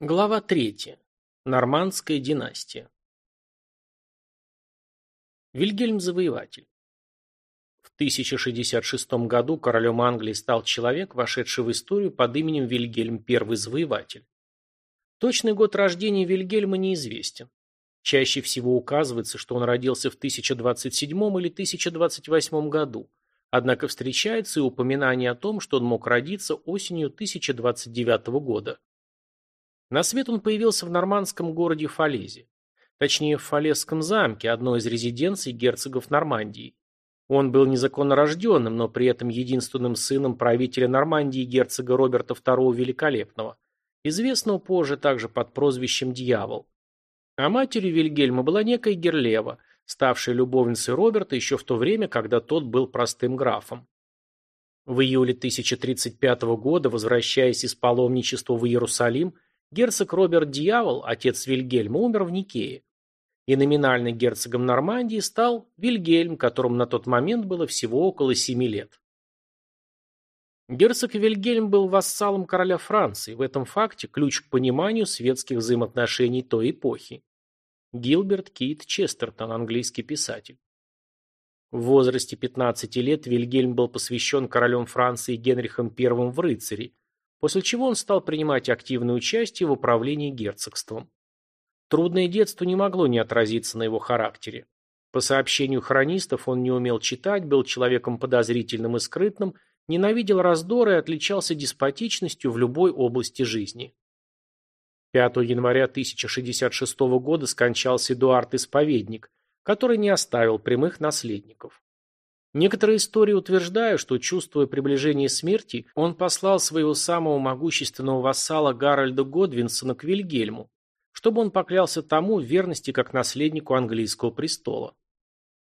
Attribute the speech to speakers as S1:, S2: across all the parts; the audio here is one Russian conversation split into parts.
S1: Глава 3. Нормандская династия. Вильгельм Завоеватель. В 1066 году королем Англии стал человек, вошедший в историю под именем Вильгельм I Завоеватель. Точный год рождения Вильгельма неизвестен. Чаще всего указывается, что он родился в 1027 или 1028 году, однако встречается и упоминание о том, что он мог родиться осенью 1029 года. На свет он появился в нормандском городе Фалезе. Точнее, в Фалесском замке, одной из резиденций герцогов Нормандии. Он был незаконно рожденным, но при этом единственным сыном правителя Нормандии герцога Роберта II Великолепного, известного позже также под прозвищем Дьявол. А матерью Вильгельма была некая Герлева, ставшая любовницей Роберта еще в то время, когда тот был простым графом. В июле 1035 года, возвращаясь из паломничества в Иерусалим, Герцог Роберт Дьявол, отец Вильгельма, умер в Никее. И номинальным герцогом Нормандии стал Вильгельм, которому на тот момент было всего около семи лет. Герцог Вильгельм был вассалом короля Франции, в этом факте ключ к пониманию светских взаимоотношений той эпохи. Гилберт Кит Честертон, английский писатель. В возрасте 15 лет Вильгельм был посвящен королем Франции Генрихом I в рыцари, после чего он стал принимать активное участие в управлении герцогством. Трудное детство не могло не отразиться на его характере. По сообщению хронистов, он не умел читать, был человеком подозрительным и скрытным, ненавидел раздоры и отличался деспотичностью в любой области жизни. 5 января 1066 года скончался Эдуард Исповедник, который не оставил прямых наследников. Некоторые истории утверждают, что, чувствуя приближение смерти, он послал своего самого могущественного вассала Гарольда Годвинсона к Вильгельму, чтобы он поклялся тому в верности как наследнику английского престола.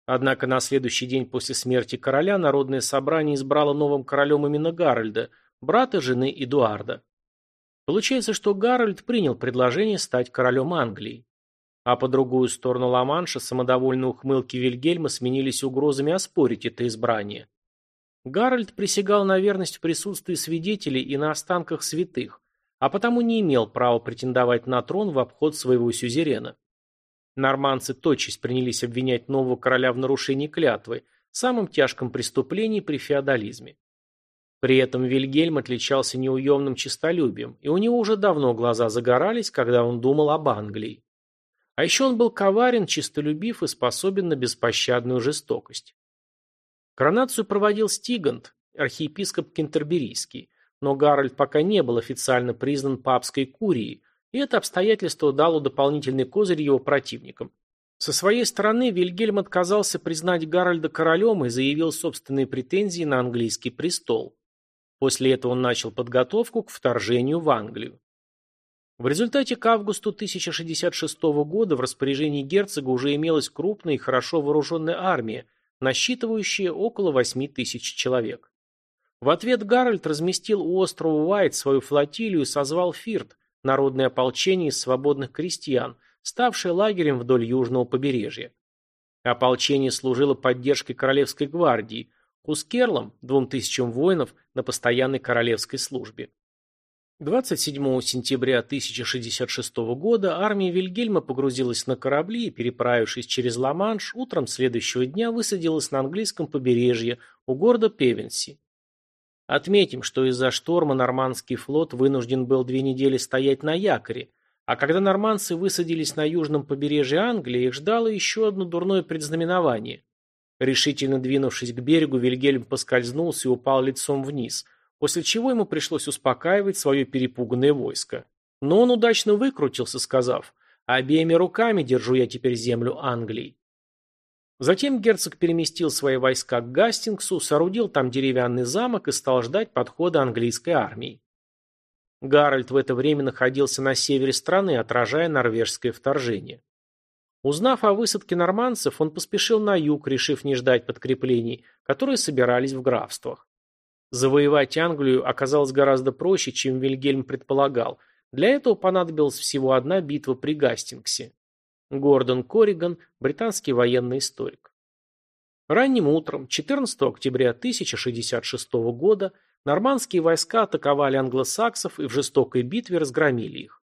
S1: Однако на следующий день после смерти короля народное собрание избрало новым королем именно Гарольда, брата жены Эдуарда. Получается, что Гарольд принял предложение стать королем Англии. А по другую сторону Ла-Манша самодовольные ухмылки Вильгельма сменились угрозами оспорить это избрание. Гарольд присягал на верность в присутствии свидетелей и на останках святых, а потому не имел права претендовать на трон в обход своего сюзерена. Норманцы тотчас принялись обвинять нового короля в нарушении клятвы, самым тяжком преступлении при феодализме. При этом Вильгельм отличался неуемным честолюбием, и у него уже давно глаза загорались, когда он думал об Англии. А еще он был коварен, чистолюбив и способен на беспощадную жестокость. Коронацию проводил Стигант, архиепископ Кентерберийский, но Гарольд пока не был официально признан папской курией, и это обстоятельство дало дополнительный козырь его противникам. Со своей стороны Вильгельм отказался признать Гарольда королем и заявил собственные претензии на английский престол. После этого он начал подготовку к вторжению в Англию. В результате к августу 1066 года в распоряжении герцога уже имелась крупная и хорошо вооруженная армия, насчитывающая около 8 тысяч человек. В ответ Гарольд разместил у острова Уайт свою флотилию и созвал Фирт, народное ополчение из свободных крестьян, ставшее лагерем вдоль южного побережья. Ополчение служило поддержкой Королевской гвардии, Хускерлам, двум тысячам воинов на постоянной королевской службе. 27 сентября 1066 года армия Вильгельма погрузилась на корабли и, переправившись через Ла-Манш, утром следующего дня высадилась на английском побережье у города Певенси. Отметим, что из-за шторма нормандский флот вынужден был две недели стоять на якоре, а когда нормандцы высадились на южном побережье Англии, их ждало еще одно дурное предзнаменование. Решительно двинувшись к берегу, Вильгельм поскользнулся и упал лицом вниз – после чего ему пришлось успокаивать свое перепуганное войско. Но он удачно выкрутился, сказав, «Обеими руками держу я теперь землю Англии». Затем герцог переместил свои войска к Гастингсу, соорудил там деревянный замок и стал ждать подхода английской армии. Гарольд в это время находился на севере страны, отражая норвежское вторжение. Узнав о высадке нормандцев, он поспешил на юг, решив не ждать подкреплений, которые собирались в графствах. Завоевать Англию оказалось гораздо проще, чем Вильгельм предполагал. Для этого понадобилась всего одна битва при Гастингсе. Гордон Корриган, британский военный историк. Ранним утром, 14 октября 1066 года, нормандские войска атаковали англосаксов и в жестокой битве разгромили их.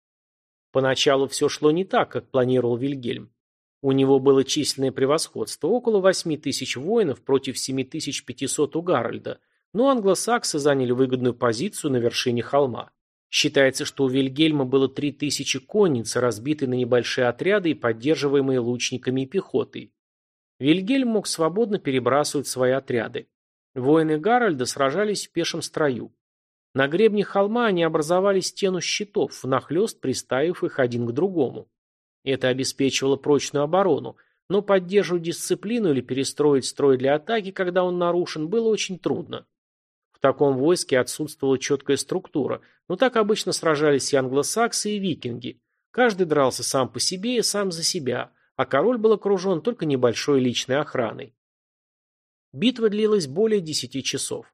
S1: Поначалу все шло не так, как планировал Вильгельм. У него было численное превосходство, около 8 тысяч воинов против 7500 у Гарольда, но англосаксы заняли выгодную позицию на вершине холма. Считается, что у Вильгельма было 3000 конниц, разбитые на небольшие отряды и поддерживаемые лучниками и пехотой. Вильгельм мог свободно перебрасывать свои отряды. Воины Гарольда сражались в пешем строю. На гребне холма они образовали стену щитов, внахлёст приставив их один к другому. Это обеспечивало прочную оборону, но поддерживать дисциплину или перестроить строй для атаки, когда он нарушен, было очень трудно. Таком войске отсутствовала четкая структура, но так обычно сражались и англосаксы, и викинги. Каждый дрался сам по себе и сам за себя, а король был окружен только небольшой личной охраной. Битва длилась более десяти часов.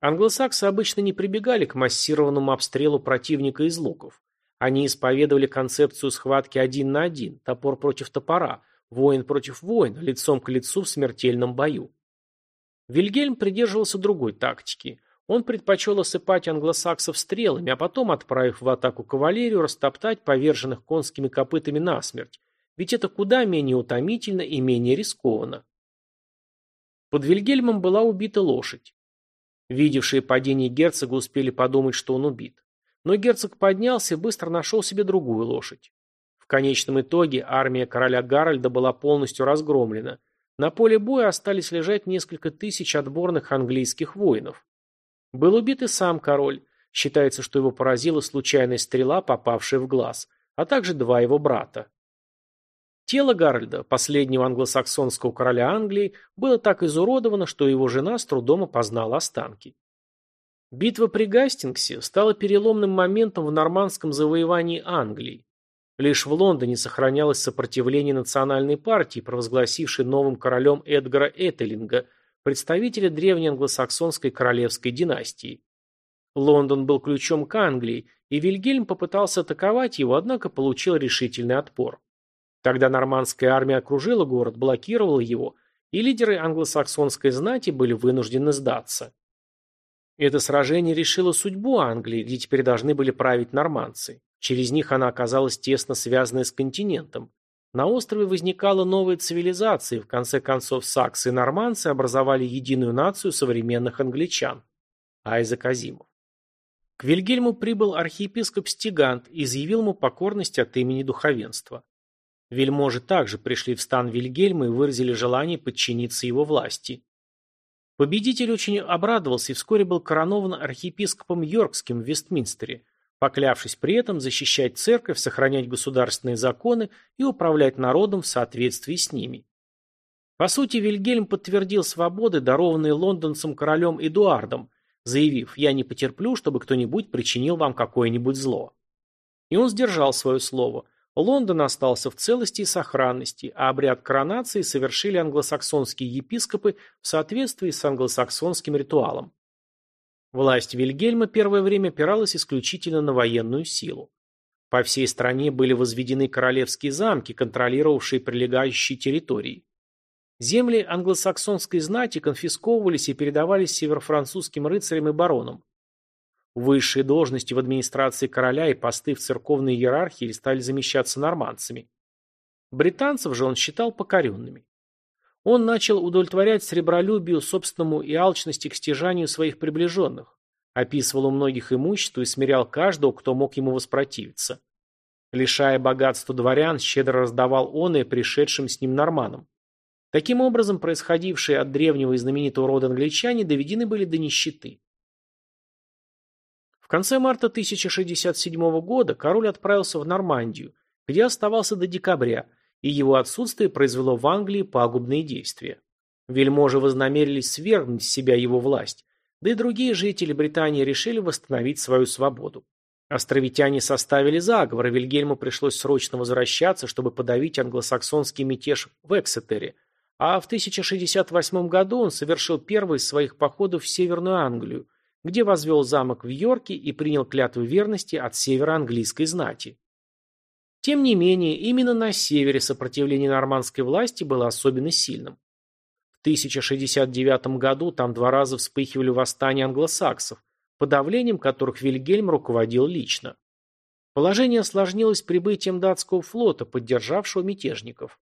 S1: Англосаксы обычно не прибегали к массированному обстрелу противника из луков. Они исповедовали концепцию схватки один на один, топор против топора, воин против воина, лицом к лицу в смертельном бою. Вильгельм придерживался другой тактики. Он предпочел осыпать англосаксов стрелами, а потом, отправив в атаку кавалерию, растоптать поверженных конскими копытами насмерть, ведь это куда менее утомительно и менее рискованно. Под Вильгельмом была убита лошадь. Видевшие падение герцога успели подумать, что он убит. Но герцог поднялся и быстро нашел себе другую лошадь. В конечном итоге армия короля Гарольда была полностью разгромлена. На поле боя остались лежать несколько тысяч отборных английских воинов. Был убит и сам король. Считается, что его поразила случайная стрела, попавшая в глаз, а также два его брата. Тело Гарольда, последнего англосаксонского короля Англии, было так изуродовано, что его жена с трудом опознала останки. Битва при Гастингсе стала переломным моментом в нормандском завоевании Англии. Лишь в Лондоне сохранялось сопротивление национальной партии, провозгласившей новым королем Эдгара Этелинга, представителя древней англосаксонской королевской династии. Лондон был ключом к Англии, и Вильгельм попытался атаковать его, однако получил решительный отпор. Тогда нормандская армия окружила город, блокировала его, и лидеры англосаксонской знати были вынуждены сдаться. Это сражение решило судьбу Англии, где теперь должны были править нормандцы. Через них она оказалась тесно связанной с континентом. На острове возникала новая цивилизация, и в конце концов саксы и нормандцы образовали единую нацию современных англичан. Айзек Азимов. К Вильгельму прибыл архиепископ Стигант и изъявил ему покорность от имени духовенства. Вельможи также пришли в стан Вильгельма и выразили желание подчиниться его власти. Победитель очень обрадовался и вскоре был коронован архиепископом Йоркским в Вестминстере, поклявшись при этом защищать церковь, сохранять государственные законы и управлять народом в соответствии с ними. По сути, Вильгельм подтвердил свободы, дарованные лондонцам королем Эдуардом, заявив «Я не потерплю, чтобы кто-нибудь причинил вам какое-нибудь зло». И он сдержал свое слово – Лондон остался в целости и сохранности, а обряд коронации совершили англосаксонские епископы в соответствии с англосаксонским ритуалом. Власть Вильгельма первое время опиралась исключительно на военную силу. По всей стране были возведены королевские замки, контролировавшие прилегающие территории. Земли англосаксонской знати конфисковывались и передавались северофранцузским рыцарям и баронам. Высшие должности в администрации короля и посты в церковной иерархии стали замещаться нормандцами. Британцев же он считал покоренными. Он начал удовлетворять сребролюбию собственному и алчности к стяжанию своих приближенных, описывал у многих имущество и смирял каждого, кто мог ему воспротивиться. Лишая богатства дворян, щедро раздавал он и пришедшим с ним норманам. Таким образом, происходившие от древнего и знаменитого рода англичане доведены были до нищеты. В конце марта 1067 года король отправился в Нормандию, где оставался до декабря, и его отсутствие произвело в Англии пагубные действия. Вельможи вознамерились свергнуть с себя его власть, да и другие жители Британии решили восстановить свою свободу. Островитяне составили заговор, и Вильгельму пришлось срочно возвращаться, чтобы подавить англосаксонский мятеж в Эксетере, а в 1068 году он совершил первый из своих походов в Северную Англию, где возвел замок в Йорке и принял клятву верности от севера английской знати. Тем не менее, именно на севере сопротивление нормандской власти было особенно сильным. В 1069 году там два раза вспыхивали восстания англосаксов, подавлением которых Вильгельм руководил лично. Положение осложнилось прибытием датского флота, поддержавшего мятежников.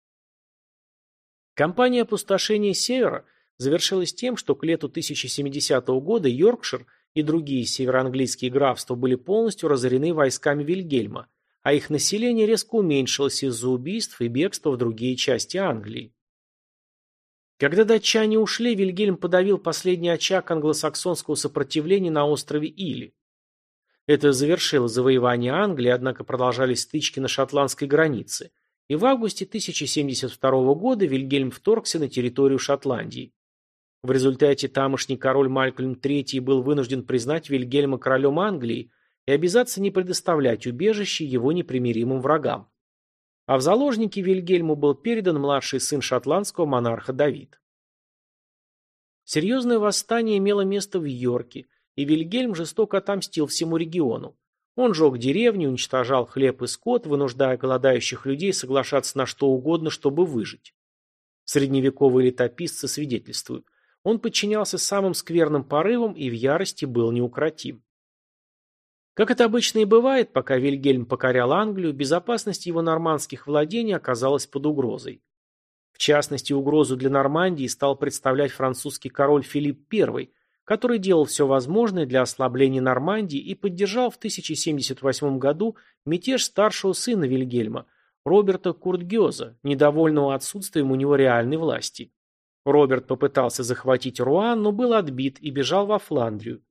S1: Кампания опустошения Севера завершилась тем, что к лету 1070 года Йоркшир и другие североанглийские графства были полностью разорены войсками Вильгельма, а их население резко уменьшилось из-за убийств и бегства в другие части Англии. Когда датчане ушли, Вильгельм подавил последний очаг англосаксонского сопротивления на острове Или. Это завершило завоевание Англии, однако продолжались стычки на шотландской границе, и в августе 1072 года Вильгельм вторгся на территорию Шотландии. В результате тамошний король Малькольм III был вынужден признать Вильгельма королем Англии и обязаться не предоставлять убежище его непримиримым врагам. А в заложники Вильгельму был передан младший сын шотландского монарха Давид. Серьезное восстание имело место в Йорке, и Вильгельм жестоко отомстил всему региону. Он жег деревни, уничтожал хлеб и скот, вынуждая голодающих людей соглашаться на что угодно, чтобы выжить. Средневековые летописцы свидетельствуют, он подчинялся самым скверным порывам и в ярости был неукротим. Как это обычно и бывает, пока Вильгельм покорял Англию, безопасность его нормандских владений оказалась под угрозой. В частности, угрозу для Нормандии стал представлять французский король Филипп I, который делал все возможное для ослабления Нормандии и поддержал в 1078 году мятеж старшего сына Вильгельма, Роберта Куртгеза, недовольного отсутствием у него реальной власти. Роберт попытался захватить Руан, но был отбит и бежал во Фландрию.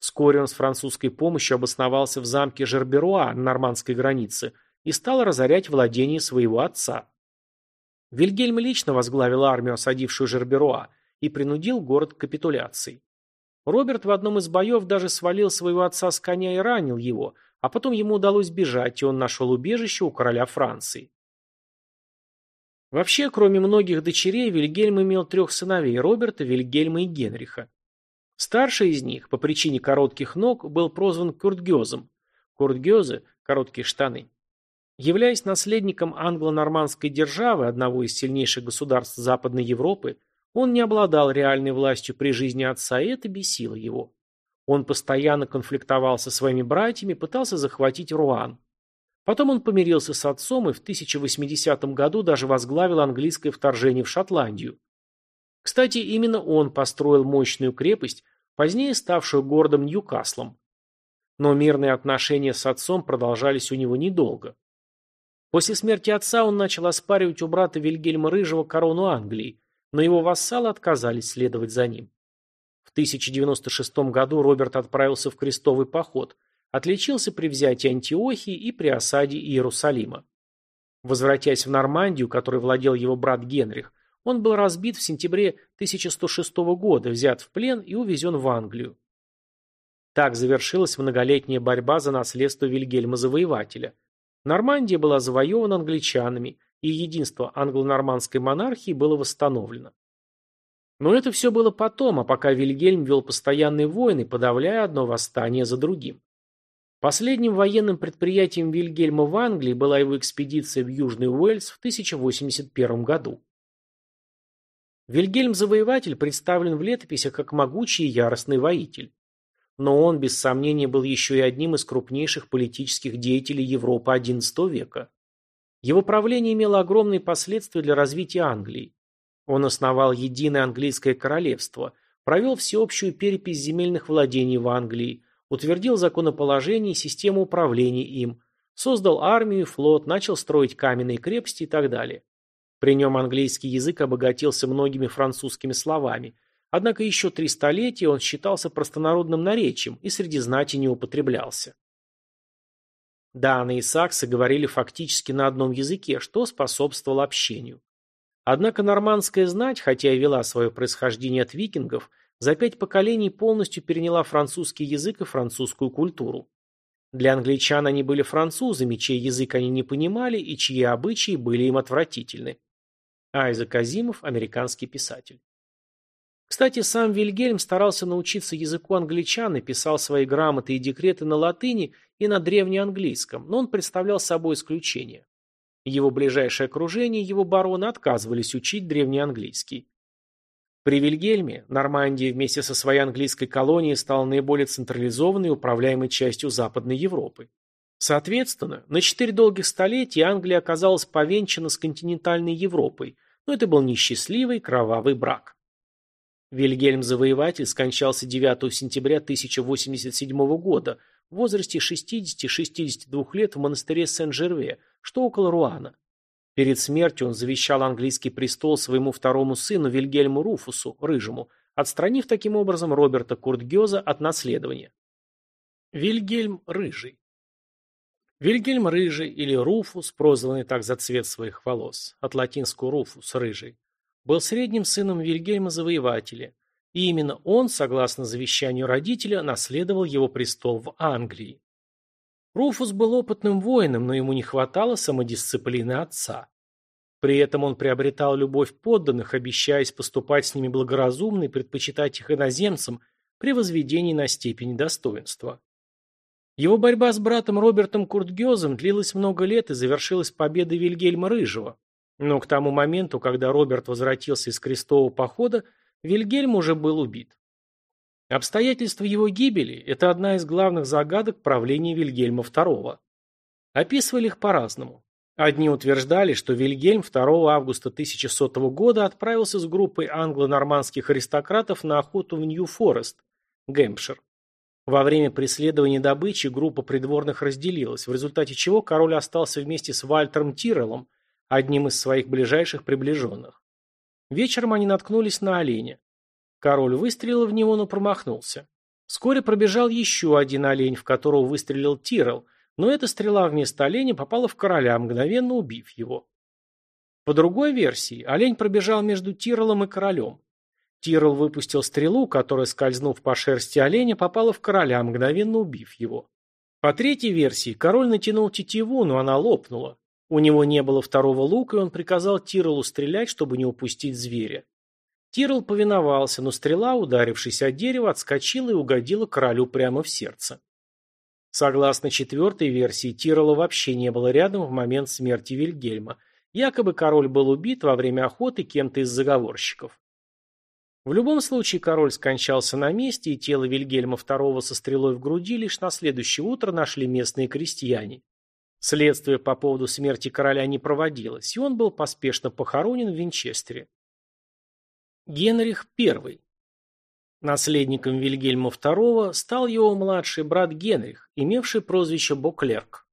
S1: Вскоре он с французской помощью обосновался в замке Жерберуа на нормандской границе и стал разорять владения своего отца. Вильгельм лично возглавил армию, осадившую Жерберуа, и принудил город к капитуляции. Роберт в одном из боев даже свалил своего отца с коня и ранил его, а потом ему удалось бежать, и он нашел убежище у короля Франции. Вообще, кроме многих дочерей, Вильгельм имел трех сыновей – Роберта, Вильгельма и Генриха. Старший из них, по причине коротких ног, был прозван Куртгезом. Куртгезы – короткие штаны. Являясь наследником англо-нормандской державы, одного из сильнейших государств Западной Европы, он не обладал реальной властью при жизни отца, и это бесило его. Он постоянно конфликтовал со своими братьями, пытался захватить Руан. Потом он помирился с отцом и в 1080 году даже возглавил английское вторжение в Шотландию. Кстати, именно он построил мощную крепость, позднее ставшую городом Ньюкаслом. Но мирные отношения с отцом продолжались у него недолго. После смерти отца он начал оспаривать у брата Вильгельма Рыжего корону Англии, но его вассалы отказались следовать за ним. В 1096 году Роберт отправился в крестовый поход, отличился при взятии Антиохии и при осаде Иерусалима. Возвратясь в Нормандию, которой владел его брат Генрих, он был разбит в сентябре 1106 года, взят в плен и увезен в Англию. Так завершилась многолетняя борьба за наследство Вильгельма Завоевателя. Нормандия была завоевана англичанами, и единство англо-нормандской монархии было восстановлено. Но это все было потом, а пока Вильгельм вел постоянные войны, подавляя одно восстание за другим. Последним военным предприятием Вильгельма в Англии была его экспедиция в Южный Уэльс в 1081 году. Вильгельм-завоеватель представлен в летописях как могучий и яростный воитель. Но он, без сомнения, был еще и одним из крупнейших политических деятелей Европы XI века. Его правление имело огромные последствия для развития Англии. Он основал единое английское королевство, провел всеобщую перепись земельных владений в Англии, утвердил законоположение и систему управления им, создал армию и флот, начал строить каменные крепости и так далее. При нем английский язык обогатился многими французскими словами, однако еще три столетия он считался простонародным наречием и среди знати не употреблялся. Даны и саксы говорили фактически на одном языке, что способствовало общению. Однако нормандская знать, хотя и вела свое происхождение от викингов, за пять поколений полностью переняла французский язык и французскую культуру. Для англичан они были французами, чей язык они не понимали и чьи обычаи были им отвратительны. Айзек Азимов, американский писатель. Кстати, сам Вильгельм старался научиться языку англичан и писал свои грамоты и декреты на латыни и на древнеанглийском, но он представлял собой исключение. Его ближайшее окружение, его бароны отказывались учить древнеанглийский. При Вильгельме Нормандия вместе со своей английской колонией стала наиболее централизованной и управляемой частью Западной Европы. Соответственно, на четыре долгих столетия Англия оказалась повенчана с континентальной Европой, но это был несчастливый кровавый брак. Вильгельм Завоеватель скончался 9 сентября 1087 года в возрасте 60-62 лет в монастыре Сен-Жерве, что около Руана. Перед смертью он завещал английский престол своему второму сыну Вильгельму Руфусу, Рыжему, отстранив таким образом Роберта Куртгеза от наследования. Вильгельм Рыжий Вильгельм Рыжий или Руфус, прозванный так за цвет своих волос, от латинского «руфус» – «рыжий», был средним сыном Вильгельма Завоевателя, и именно он, согласно завещанию родителя, наследовал его престол в Англии. Руфус был опытным воином, но ему не хватало самодисциплины отца. При этом он приобретал любовь подданных, обещаясь поступать с ними благоразумно и предпочитать их иноземцам при возведении на степень достоинства. Его борьба с братом Робертом Куртгезом длилась много лет и завершилась победой Вильгельма Рыжего. Но к тому моменту, когда Роберт возвратился из крестового похода, Вильгельм уже был убит. Обстоятельства его гибели – это одна из главных загадок правления Вильгельма II. Описывали их по-разному. Одни утверждали, что Вильгельм 2 августа 1100 года отправился с группой англо-нормандских аристократов на охоту в Нью-Форест, Гэмпшир. Во время преследования добычи группа придворных разделилась, в результате чего король остался вместе с Вальтером Тиреллом, одним из своих ближайших приближенных. Вечером они наткнулись на оленя. Король выстрелил в него, но промахнулся. Вскоре пробежал еще один олень, в которого выстрелил Тирел, но эта стрела вместо оленя попала в короля, мгновенно убив его. По другой версии, олень пробежал между Тирелом и королем. Тирл выпустил стрелу, которая, скользнув по шерсти оленя, попала в короля, мгновенно убив его. По третьей версии, король натянул тетиву, но она лопнула. У него не было второго лука, и он приказал Тирлу стрелять, чтобы не упустить зверя. Тирл повиновался, но стрела, ударившись о дерево, отскочила и угодила королю прямо в сердце. Согласно четвертой версии, Тирла вообще не было рядом в момент смерти Вильгельма. Якобы король был убит во время охоты кем-то из заговорщиков. В любом случае король скончался на месте, и тело Вильгельма II со стрелой в груди лишь на следующее утро нашли местные крестьяне. Следствие по поводу смерти короля не проводилось, и он был поспешно похоронен в Винчестере. Генрих I. Наследником Вильгельма II стал его младший брат Генрих, имевший прозвище Боклерк.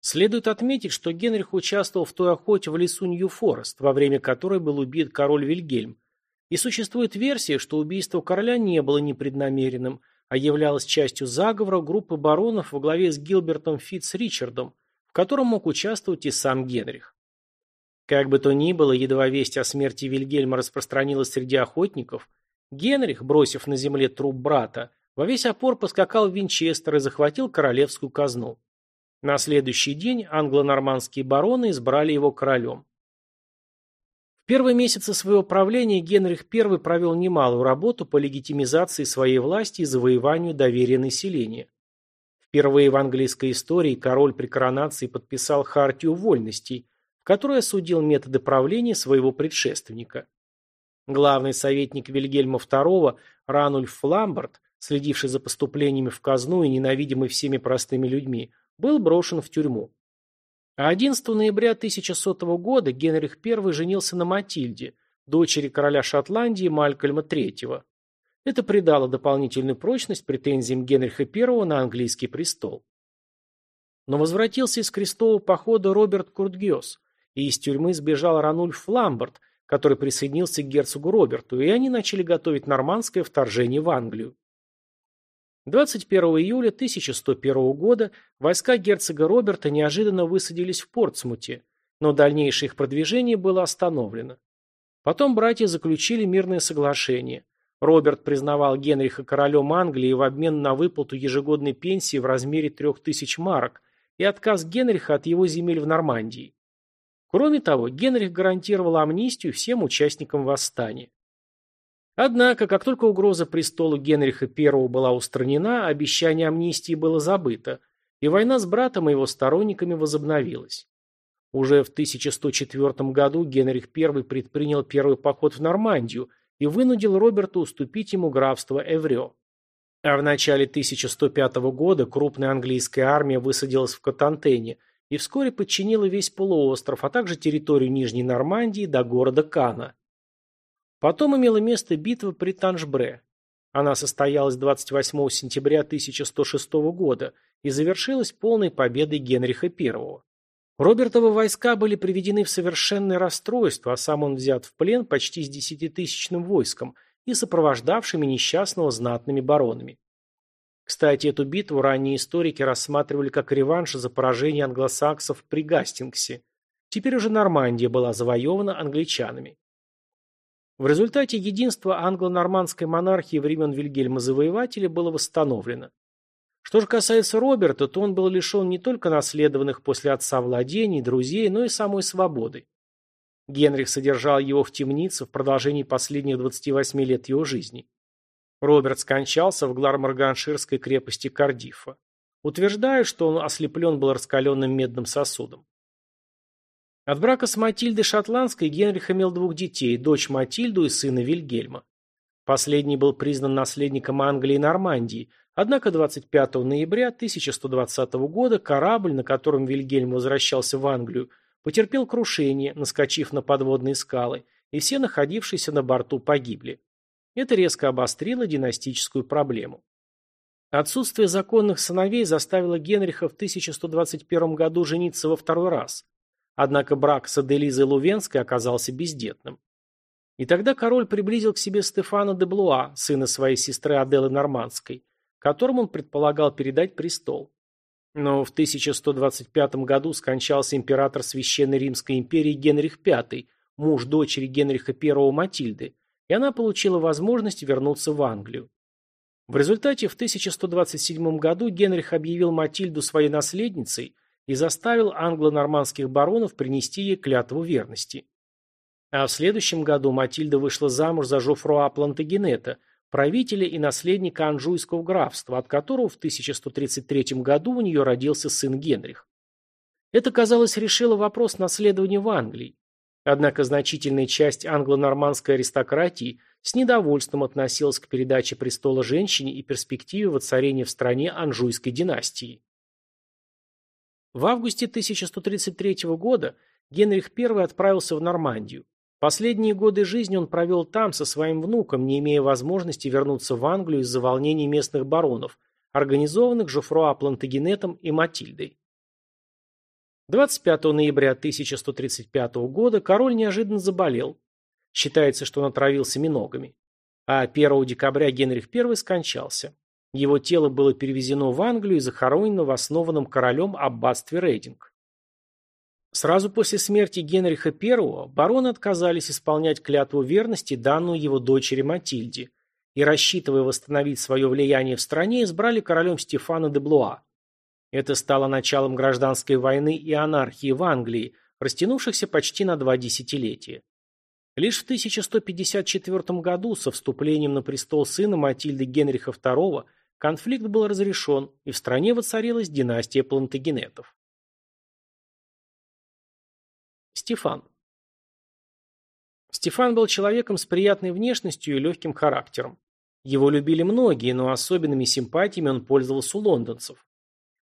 S1: Следует отметить, что Генрих участвовал в той охоте в лесу Нью-Форест, во время которой был убит король Вильгельм, и существует версия, что убийство короля не было непреднамеренным, а являлось частью заговора группы баронов во главе с Гилбертом Фитц Ричардом, в котором мог участвовать и сам Генрих. Как бы то ни было, едва весть о смерти Вильгельма распространилась среди охотников, Генрих, бросив на земле труп брата, во весь опор поскакал в Винчестер и захватил королевскую казну. На следующий день англо-нормандские бароны избрали его королем. Первые месяцы своего правления Генрих I провел немалую работу по легитимизации своей власти и завоеванию доверия населения. Впервые в английской истории король при коронации подписал Хартию вольностей, в которой осудил методы правления своего предшественника. Главный советник Вильгельма II Ранульф Фламберт, следивший за поступлениями в казну и ненавидимый всеми простыми людьми, был брошен в тюрьму. А 11 ноября 1100 года Генрих I женился на Матильде, дочери короля Шотландии Малькольма III. Это придало дополнительную прочность претензиям Генриха I на английский престол. Но возвратился из крестового похода Роберт Куртгёс, и из тюрьмы сбежал Ранульф Ламберт, который присоединился к герцогу Роберту, и они начали готовить нормандское вторжение в Англию. 21 июля 1101 года войска герцога Роберта неожиданно высадились в Портсмуте, но дальнейшее их продвижение было остановлено. Потом братья заключили мирное соглашение. Роберт признавал Генриха королем Англии в обмен на выплату ежегодной пенсии в размере 3000 марок и отказ Генриха от его земель в Нормандии. Кроме того, Генрих гарантировал амнистию всем участникам восстания. Однако, как только угроза престолу Генриха I была устранена, обещание амнистии было забыто, и война с братом и его сторонниками возобновилась. Уже в 1104 году Генрих I предпринял первый поход в Нормандию и вынудил Роберта уступить ему графство Эврё. А в начале 1105 года крупная английская армия высадилась в Катантене и вскоре подчинила весь полуостров, а также территорию Нижней Нормандии до города Кана. Потом имела место битва при Танжбре. Она состоялась 28 сентября 1106 года и завершилась полной победой Генриха I. Робертовы войска были приведены в совершенное расстройство, а сам он взят в плен почти с десятитысячным войском и сопровождавшими несчастного знатными баронами. Кстати, эту битву ранние историки рассматривали как реванш за поражение англосаксов при Гастингсе. Теперь уже Нормандия была завоевана англичанами. В результате единство англо-нормандской монархии времен Вильгельма Завоевателя было восстановлено. Что же касается Роберта, то он был лишен не только наследованных после отца владений, друзей, но и самой свободы. Генрих содержал его в темнице в продолжении последних 28 лет его жизни. Роберт скончался в Глармарганширской крепости Кардифа. Утверждают, что он ослеплен был раскаленным медным сосудом. От брака с Матильдой Шотландской Генрих имел двух детей, дочь Матильду и сына Вильгельма. Последний был признан наследником Англии и Нормандии, Однако 25 ноября 1120 года корабль, на котором Вильгельм возвращался в Англию, потерпел крушение, наскочив на подводные скалы, и все находившиеся на борту погибли. Это резко обострило династическую проблему. Отсутствие законных сыновей заставило Генриха в 1121 году жениться во второй раз. Однако брак с Аделизой Лувенской оказался бездетным. И тогда король приблизил к себе Стефана де Блуа, сына своей сестры Аделы Нормандской, которому он предполагал передать престол. Но в 1125 году скончался император Священной Римской империи Генрих V, муж дочери Генриха I Матильды, и она получила возможность вернуться в Англию. В результате в 1127 году Генрих объявил Матильду своей наследницей и заставил англо-нормандских баронов принести ей клятву верности. А в следующем году Матильда вышла замуж за Жофруа Плантагенета – правителя и наследника Анжуйского графства, от которого в 1133 году у нее родился сын Генрих. Это, казалось, решило вопрос наследования в Англии. Однако значительная часть англо-нормандской аристократии с недовольством относилась к передаче престола женщине и перспективе воцарения в стране Анжуйской династии. В августе 1133 года Генрих I отправился в Нормандию. Последние годы жизни он провел там со своим внуком, не имея возможности вернуться в Англию из-за волнений местных баронов, организованных Жофруа Плантагенетом и Матильдой. 25 ноября 1135 года король неожиданно заболел. Считается, что он отравился миногами. А 1 декабря Генрих I скончался. Его тело было перевезено в Англию и захоронено в основанном королем аббатстве Рейдинг. Сразу после смерти Генриха I бароны отказались исполнять клятву верности, данную его дочери Матильде, и, рассчитывая восстановить свое влияние в стране, избрали королем Стефана де Блуа. Это стало началом гражданской войны и анархии в Англии, растянувшихся почти на два десятилетия. Лишь в 1154 году со вступлением на престол сына Матильды Генриха II конфликт был разрешен, и в стране воцарилась династия Плантагенетов. Стефан. Стефан был человеком с приятной внешностью и легким характером. Его любили многие, но особенными симпатиями он пользовался у лондонцев.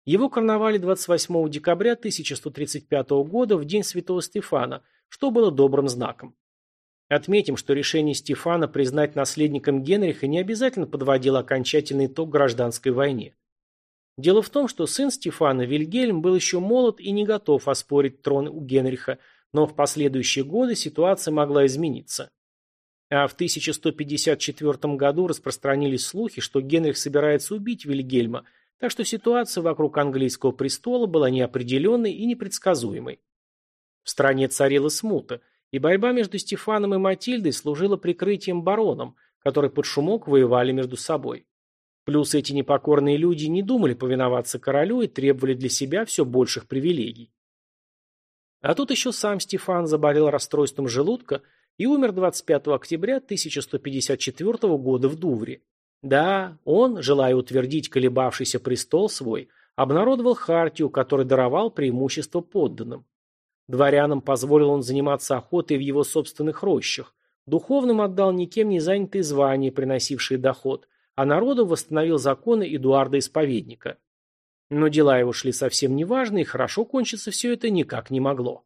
S1: Его карнавали 28 декабря 1135 года в день Святого Стефана, что было добрым знаком. Отметим, что решение Стефана признать наследником Генриха не обязательно подводило окончательный итог гражданской войне. Дело в том, что сын Стефана, Вильгельм, был еще молод и не готов оспорить трон у Генриха, но в последующие годы ситуация могла измениться. А в 1154 году распространились слухи, что Генрих собирается убить Вильгельма, так что ситуация вокруг английского престола была неопределенной и непредсказуемой. В стране царила смута, и борьба между Стефаном и Матильдой служила прикрытием баронам, которые под шумок воевали между собой. Плюс эти непокорные люди не думали повиноваться королю и требовали для себя все больших привилегий. А тут еще сам Стефан заболел расстройством желудка и умер 25 октября 1154 года в Дувре. Да, он, желая утвердить колебавшийся престол свой, обнародовал хартию, который даровал преимущество подданным. Дворянам позволил он заниматься охотой в его собственных рощах, духовным отдал никем не занятые звания, приносившие доход, а народу восстановил законы Эдуарда Исповедника. Но дела его шли совсем неважно, и хорошо кончиться все это никак не могло.